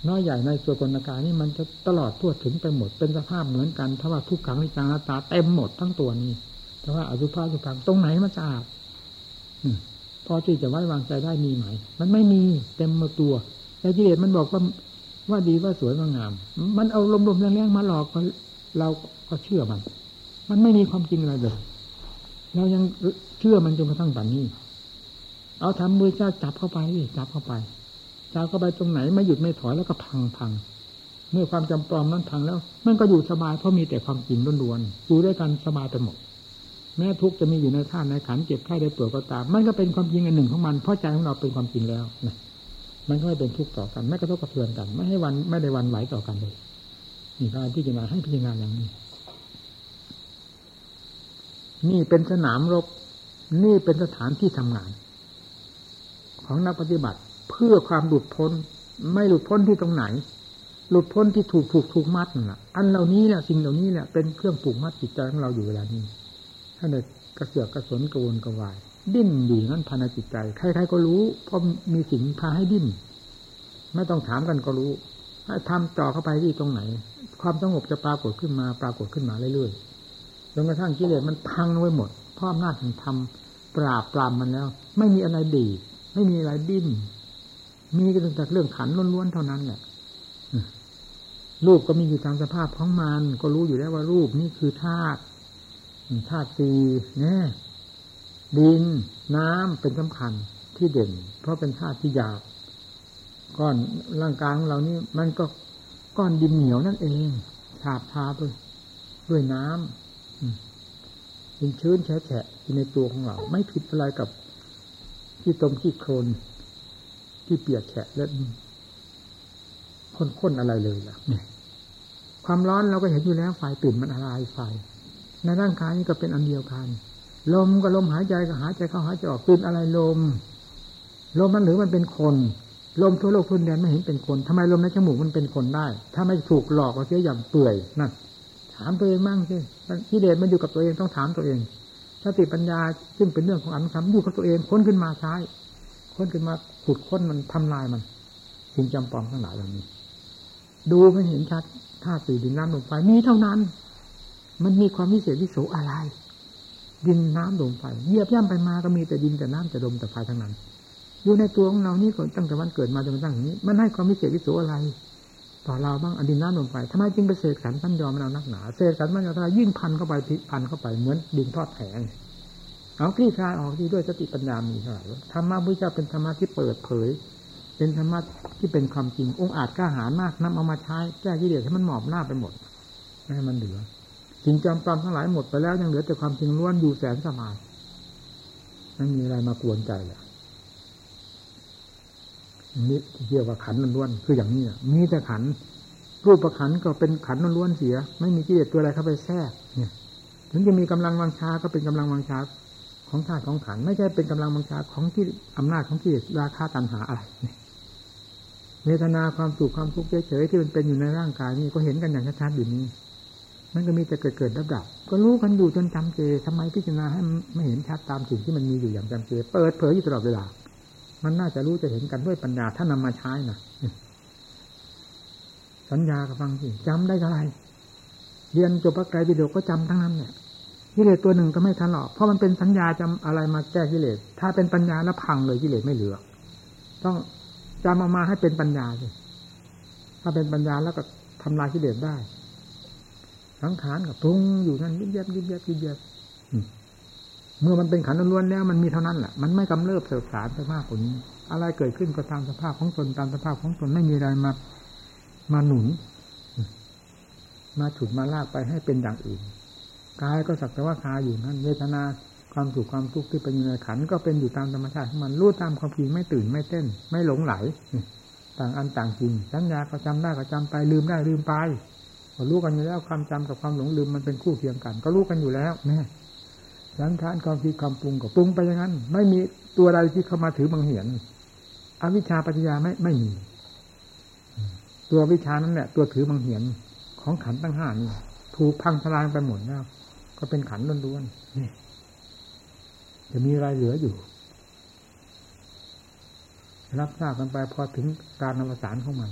น้อยใหญ่ในส่วนกลกายนี่มันจะตลอดทั่วถึงไปหมดเป็นสภาพเหมือนกันถ้าว่าทุกขังในจังหตาเต็มหมดทั้งตัวนี้แต่ว่าอสุภะสุพังตรงไหนมันจะอาบพอที่จะไว้วางใจได้มีไหม มันไม่มีเต็มมาตัวแต่กิเลสมันบอกว่าว่าดีว่าสวยว่างาม มันเอาลมๆแรงๆมาหลอกเราก็เชื่อมัน มันไม่มีความจริงอะไรเลยเรายังเชื่อมันจนกระทั่งปัจนี้ เอาทำมือเจ้าจับเข้าไปจับเข้าไปจับเข้าไปตรงไหนไม่หยุดไม่ถอยแล้วก็พังพังเมื่อความจำปลอมนั้นพังแล้ว มันก็อยู่สบายเพราะมีแต่ความจริงล้วนๆอยู่ด้วยกันสบายไปหมดแม้ทุกจะมีอยู่ในท่าในขันเจ็บไข้ได้ป่วยก็ตาม มันก็เป็นความจริงอันหนึ่งของมัน เพราะใจของเราเป็นความจริงแล้วนะมันก็ไม่เป็นทุกข์ต่อกันไม่กระทบกระเทือนกัน ไม่ให้วันไม่ได้วันไหวต่อกันเลยนี่การพิจารณาให้พิจารณาอย่างนี้ นี่เป็นสนามรบ นี่เป็นสถานที่ทำงาน ของนักปฏิบัติเพื่อความหลุดพ้น ไม่หลุดพ้นที่ตรงไหน หลุดพ้นที่ถูกถูกถูกมัดน่ะ อันเหล่านี้แหละสิ่งเหล่านี้แหละเป็นเครื่องผูกมัดจิตใจของเราอยู่เวลานี้ถ้าเด็กกระเสือกกระสนกระวนกระวาย ดิ้นอยู่นั้นภายในจิตใจใครๆก็รู้เพราะมีสิ่งพาให้ดิ้นไม่ต้องถามกันก็รู้ถ้ทำต่อเข้าไปที่ตรงไหน ความสงบจะปรากฏขึ้นมาปรากฏขึ้นมาเรื่อยๆจนกระทั่งกิเลสมันพังไว้หมดเพราะอำนาจแห่งธรรมปราบปรามมันแล้ว ไม่มีอะไรดี ไม่มีอะไรดิ้น มีก็ตั้งแต่เรื่องขันล้วนๆเท่านั้นแหละรูปก็มีอยู่ตามสภาพของมัน ก็รู้อยู่แล้วว่ารูปนี่คือธาตุธาตุสีเนี่ยดินน้ำเป็นสำคัญที่เด่น เพราะเป็นธาตุที่หยาบก้อนร่างกายของเรานี่มันก็ก้อนดินเหนียวนั่นเองฉาบทาด้วยด้วยน้ำเป็นชื้นแฉะอยู่ในตัวของเรา ไม่ผิดอะไรกับ ที่ตมที่โคลนที่เปียกแฉะและข้นๆอะไรเลยล่ะเนี่ยความร้อนเราก็เห็นอยู่แล้วไฟตื่นมันอะไรไฟในร่างกายนี้ก็เป็นอันเดียวกัน ลมก็ลมหายใจก็หายใจเข้าหายใจออกตื่นอะไรลม ลมมันหรือมันเป็นคน ลมทั่วโลกทุนแดนไม่เห็นเป็นคนทำไมลมในจมูกมันเป็นคนได้ ถ้าไม่ถูกหลอกเอาเสียอย่างเปื่อยนั่นถามตัวเองมั่งสิที่เดชมันอยู่กับตัวเองต้องถามตัวเอง สติปัญญาซึ่งเป็นเรื่องของอนุธรรมอยู่กับตัวเองค้นขึ้นมาใช้ค้นขึ้นมาขุดค้นมันทำลายมันสิ่งจำปองทั้งหลายเหล่านี้ ดูไม่เห็นชัดธาตุสี่ดินน้ำลมไฟมีเท่านั้น มันมีความวิเศษวิโสอะไร ดินน้ำลมไฟเยียบย่ำไปมาก็มีแต่ดินแต่น้ำแต่ลมแต่ไฟทั้งนั้นอยู่ในตัวของเรานี่ก่อนตั้งแต่วันเกิดมาจนกระทั่งนี้ มันให้ความวิเศษวิโสอะไร ต่อเราบ้างอดินน้ำลมไฟทำไมจึงไปเสกสรรพันยอมเรานักหนาเสกสรรพันยอมยิ่งพันเข้าไปพันเข้าไปเหมือนดินทอดแผงเอาคลี่คลายออกที่ด้วยสติปัญญามีเท่าไหร่ธรรมะพุทธเจ้าเป็นธรรมะที่เปิดเผย เป็นธรรมะที่เป็นความจริงองค์อาจกล้าหาญมากนำเอามาใช้แก้กิเลสให้มันหมอบหน้าไปหมดไม่ให้มันเหลือสิ่งจำปลอมทั้งหลายหมดไปแล้วยังเหลือแต่ความจริงล้วนอยู่แสนสบายไม่มีอะไรมากวนใจเลย นี่ที่เรียกว่าขันล้วนคืออย่างนี้มีแต่ขัน รูปประขันก็เป็นขันล้วนเสีย ไม่มีกิเลสตัวอะไรเข้าไปแทรกเนี่ย ถึงจะมีกำลังวังชาก็เป็นกำลังวังชาของธาตุของขัน ไม่ใช่เป็นกำลังบังชาของที่อำนาจของที่ราคาตันหาอะไรเวทนาความสุขความทุกข์เฉยๆที่มันเป็นอยู่ในร่างกายนี่ก็เห็นกันอย่างชัดๆอยู่นี้มันก็มีแต่เกิดเกิดดับดับก็รู้กันอยู่จนจำเจทำไมพิจารณาให้ไม่เห็นชัดตามสิ่งที่มันมีอยู่อย่างจำเจ เปิดเผยอยู่ตลอดเวลา มันน่าจะรู้จะเห็นกันด้วยปัญญาถ้านำมาใช้นะสัญญากับฟังสิจำได้เท่าไรเรียนจบพระไตรปิฎกก็จำทั้งนั้นเนี่ยกิเลสตัวหนึ่งก็ไม่ทันหรอกเพราะมันเป็นสัญญาจำอะไรมาแก้กิเลสถ้าเป็นปัญญาแล้วพังเลยกิเลสไม่เหลือ ต้องจำออกมาให้เป็นปัญญาสิถ้าเป็นปัญญาแล้วก็ทำลายกิเลสได้สังขารกับปรุงอยู่นั่นยิบยับยิบยับยิบยับ เมื่อมันเป็นขันล้วนแล้วมันมีเท่านั้นแหละมันไม่กำเริบเสบสารไปมากกว่านี้ อะไรเกิดขึ้นก็ตามสภาพของตนตามสภาพของตนไม่มีอะไรมามาหนุน มาฉุดมาลากไปให้เป็นอย่างอื่นกายก็สักแต่ว่าคาอยู่นั่นเวทนาความสุขความทุกข์ที่เป็นอยู่ในขันก็เป็นอยู่ตามธรรมชาติของมันรู้ตามความจริงไม่ตื่นไม่เต้น ไม่หลงไหล ต่างอันต่างจริงสัญญาก็จำได้ก็จำไปลืมได้ลืมไปรู้กันอยู่แล้วความจำกับความหลงลืมมันเป็นคู่เคียงกัน ก็รู้กันอยู่แล้วนี่ สังขารความคิดความปรุงก็ปรุงไปอย่างนั้น ไม่มีตัวใดที่เข้ามาถือบางเหียน อวิชชาปัญญาไม่ไม่มี ตัววิชานั้นแหละตัวถือบางเหียนของขันตั้งห้านี่ถูกพังทลายไปหมดแล้ว ก็เป็นขันล้วนๆนี่จะมีอะไรเหลืออยู่ รับทราบกันไปพอถึงการนำสารของมัน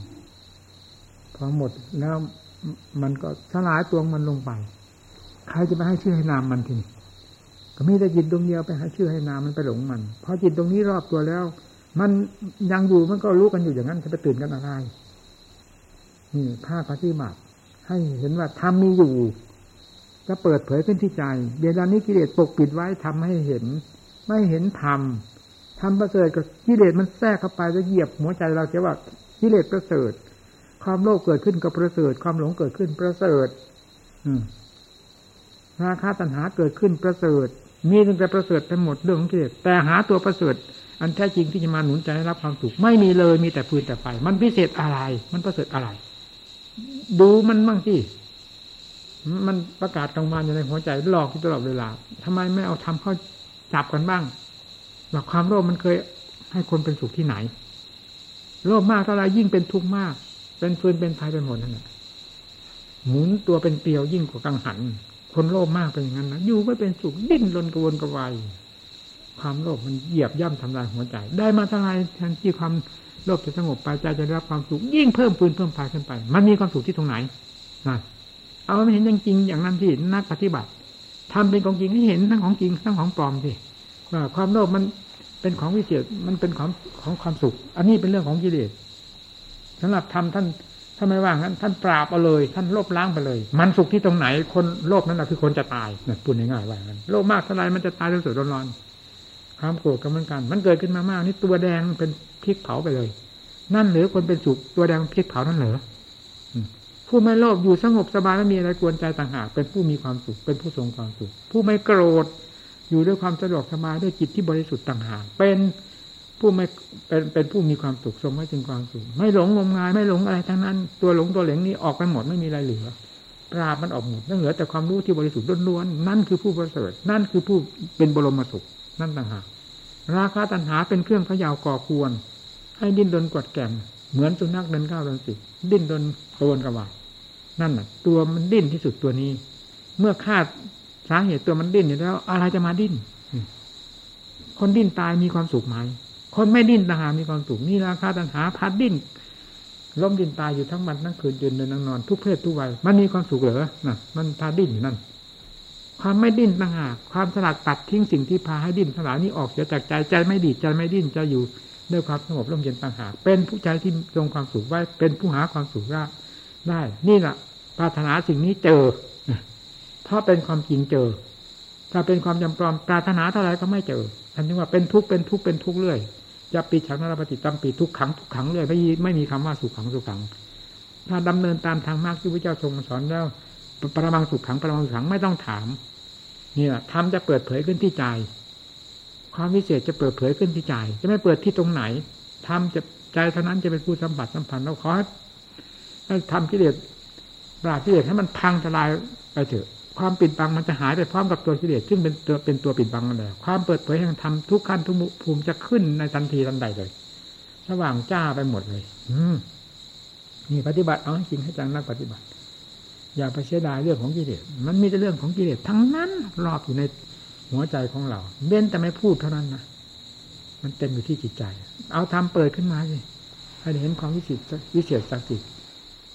พอหมดแล้วมันก็สลายตัวมันลงไป ใครจะไปให้ชื่อให้นามมันทีนี้ มีแต่จิตดวงเดียวไปให้ชื่อให้นามมันไปหลงมันพอจิตตรงนี้รอบตัวแล้ว มันยังอยู่มันก็รู้กันอยู่อย่างนั้นจะไปตื่นกันอะไรนี่ภาคปฏิบัติให้เห็นว่าธรรมมีอยู่จะเปิดเผยขึ้นที่ใจเวลานี้กิเลสปกปิดไว้ทำให้เห็น ไม่เห็นธรรมธรรมประเสริฐกับกิเลสมันแทรกเข้าไปจะเหยียบหัวใจเราจะว่ากิเลสประเสริฐ ความโลภเกิดขึ้นกับประเสริฐ ความหลงเกิดขึ้นประเสริฐ อืราคาตัณหาเกิดขึ้นประเสริฐ มีตั้งแต่ประเสริฐไปหมดเรื่องของกิเลสแต่หาตัวประเสริฐอันแท้จริงที่จะมาหนุนใจให้รับความสุขไม่มีเลยมีแต่พื้นแต่ไฟมันพิเศษอะไร มันประเสริฐอะไร ดูมันบ้างสิมันประกาศกลางวันอยู่ในหัวใจหลอกตลอดเวลาทำไมไม่เอาทำเข้าจับกันบ้างว่าความโลภมันเคยให้คนเป็นสุขที่ไหน โลภมากเท่าไรยิ่งเป็นทุกข์มาก เป็นฟืนเป็นไฟเป็นหมดนั่นแหละหมุนตัวเป็นเปลียวยิ่งกว่ากังหัน คนโลภมากเป็นอย่างนั้นนะอยู่ไม่เป็นสุขดิ้นรนกระวนกระวายความโลภมันเหยียบย่ำทำลายหัวใจ ได้มาเท่าไรแทนที่ความโลภจะสงบไปใจจะได้รับความสุขยิ่งเพิ่มปืนเพิ่มไฟขึ้นไป มันมีความสุขที่ตรงไหนนะเอาไม่เห็นจริงๆอย่างนั้นที่นักปฏิบัติทำเป็นของจริงให้เห็นทั้งของจริงทั้งของปลอมสิว่าความโลภมันเป็นของวิเศษมันเป็นของของความสุข อันนี้เป็นเรื่องของกิเลสสำหรับทำท่าน ถ้าไม่ว่างั้นท่านปราบเอาเลย ท่านลบล้างไปเลย มันสุขที่ตรงไหนคนโลภนั้นแหละคือคนจะตายเนี่ยพูดง่ายๆว่างั้นโลภมากเท่าไรมันจะตายด้วยสุดร้อนๆความโกรธก็เหมือนกัน มันเกิดขึ้นมามากนี่ตัวแดงเป็นพริกเผาไปเลย นั่นหรือคนเป็นสุขตัวแดงพริกเผานั่นเหรอผู้ไม่โลภอยู่สงบสบายไม่มีอะไรกวนใจต่างหากเป็นผู้มีความสุขเป็นผู้ทรงความสุข ผู้ไม่โกรธอยู่ด้วยความสะดวกสบายด้วยจิตที่บริสุทธิ์ต่างหากเป็น ผู้ไม่เป็นเป็นผู้มีความสุขทรงไว้ถึงความสุขไม่หลงงมงายไม่หลงอะไรทั้งนั้น ตัวหลงตัวเหลงนี้ออกไปหมดไม่มีอะไรเหลือปราบมันออกหมดนั่นเหลือแต่ความรู้ที่บริสุทธิ์ล้วนๆนั่นคือผู้ประเสริฐนั่นคือผู้เป็นบรมสุขนั่นต่างหากราคาตัณหาเป็นเครื่องพยาวก่อควร ให้ดิ้นรนกดแก่มเหมือนสุนัขเดินก้าวเดินสิดิ้นรนกระวนกระวายนั่นน่ะ ตัวมันดิ้นที่สุดตัวนี้ เมื่อคาดสาเหตุตัวมันดิ้นอยู่แล้ว อะไรจะมาดิ้นคนดิ้นตายมีความสุขไหม คนไม่ดิ้นต่างหากมีความสุขนี่ราคาตัณหาพัดดิ้นล้มดินตายอยู่ทั้งวันทั้งคืนยืนเดินนั่งนอน ทุกเพศทุกวัยมันมีความสุขเหรอน่ะ มันพาดิ้นอยู่นั่น ความไม่ดิ้นต่างหากความสลัดตัดทิ้งสิ่งที่พาให้ดิ้นสลายนี้ออกเสียจากใจใจไม่ดีใจไม่ดิ้นจะอยู่ด้วยความสงบร่มเย็นต่างหากเป็นผู้ใจที่ทรงความสุขไว้เป็นผู้หาความสุขได้ได้ นี่แหละปรารถนาสิ่งนี้เจอเพราะเป็นความจริงเจอ ถ้าเป็นความจำปลอมปรารถนาเท่าไรก็ไม่เจออันนี้ว่าเป็นทุกข์เป็นทุกข์เป็นทุกข์เรื่อย จะปีฉังนรปฏิตัมปีทุกขังทุกขังเรื่อยไม่ไม่มีคำว่าสุขขังสุขขัง ถ้าดำเนินตามทางมากที่พระเจ้าทรงสอนแล้วปรมังสุขขังปรมังสุขขังไม่ต้องถามนี่แหละธรรมจะเปิดเผยขึ้นที่ใจ ความวิเศษจะเปิดเผยขึ้นที่ใจ จะไม่เปิดที่ตรงไหนธรรมจะใจเท่านั้นจะเป็นผู้สัมผัสสัมพันธ์เราขอให้ทำกิเลสปราบกิเลสให้มันพังทลายไปเถอะ ความปิดบังมันจะหายไปพร้อมกับตัวกิเลสซึ่งเป็นตัวเป็นตัวปิดบังนั่นแหละความเปิดเผยแห่งธรรมทุกขั้นทุกภูมิจะขึ้นในทันทีทันใดเลยสว่างจ้าไปหมดเลย อืมนี่ปฏิบัติเอาจริงให้จังนักปฏิบัติ อย่าไปเสียดายเรื่องของกิเลสมันมีแต่เรื่องของกิเลสทั้งนั้นรอบอยู่ในหัวใจของเราเบ้นแต่ไม่พูดเท่านั้นนะมันเต็มอยู่ที่จิตใจ เอาทำเปิดขึ้นมาสิให้เห็นความวิเศษวิเศษสักดิ์สิ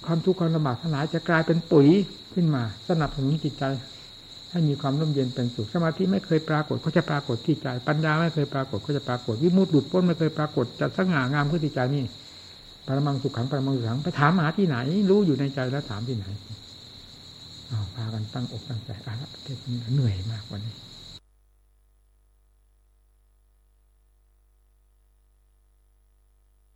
ความทุกข์ความลำบากทั้งหลายจะกลายเป็นปุ๋ย ขึ้นมา สนับสนุนจิตใจให้มีความร่มเย็นเป็นสุขสมาธิไม่เคยปรากฏก็จะปรากฏที่ใจ ปัญญาไม่เคยปรากฏก็จะปรากฏวิมุตติหลุดพ้นไม่เคยปรากฏจะสง่างามขึ้นที่ใจนี่ปรมังสุขขังปรมังสุขขังไปถามหาที่ไหน รู้อยู่ในใจแล้วถามที่ไหนพากันตั้งอกตั้งใจอาละเทศนี้เหนื่อยมากวันนี้